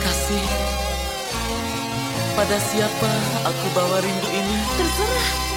Kasih, pada siapa aku bawa rindu ini? Terserah.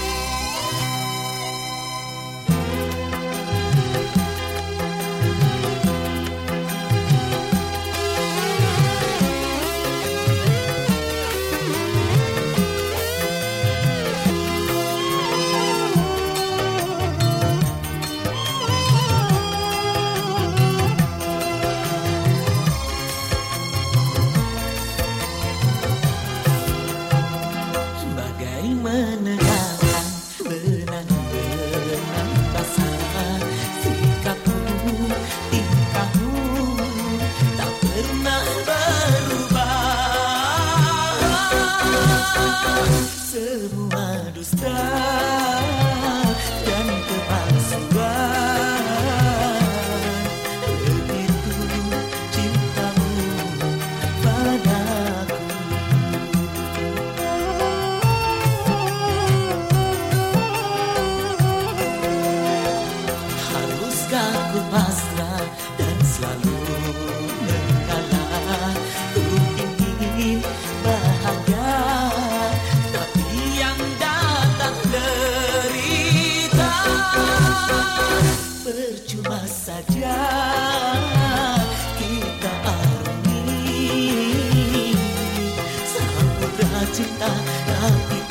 Ku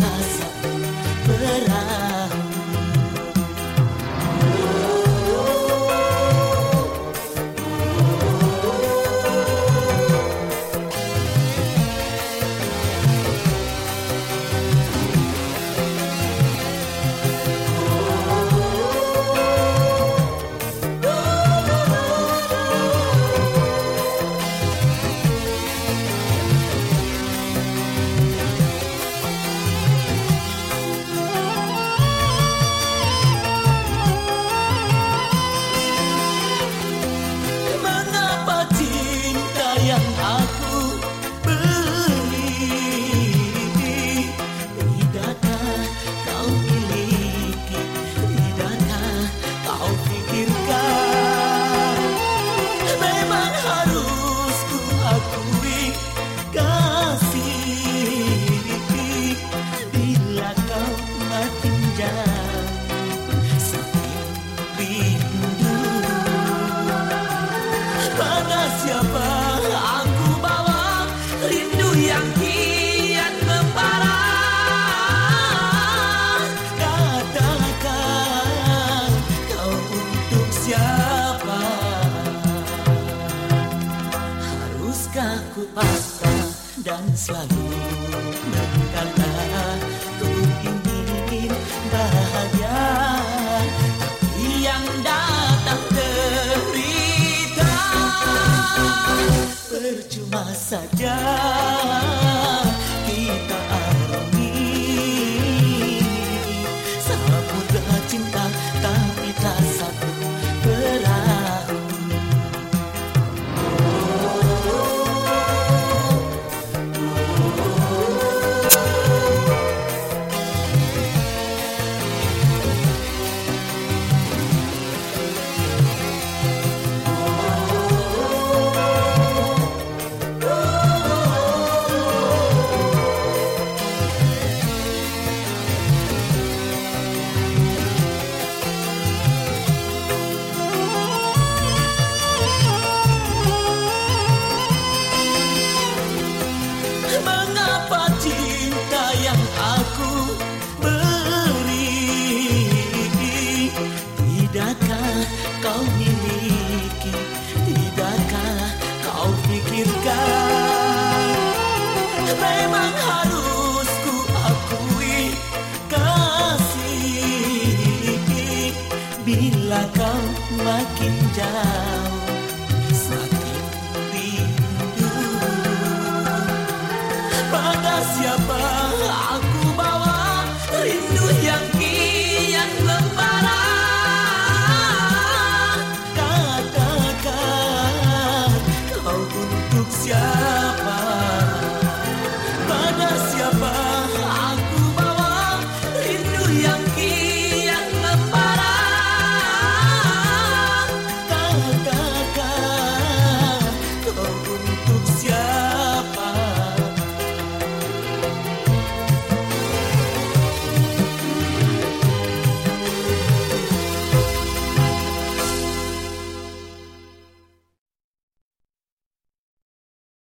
dan selalu berkata Ku ingin bahagia Tapi yang datang derita Percuma saja makin jauh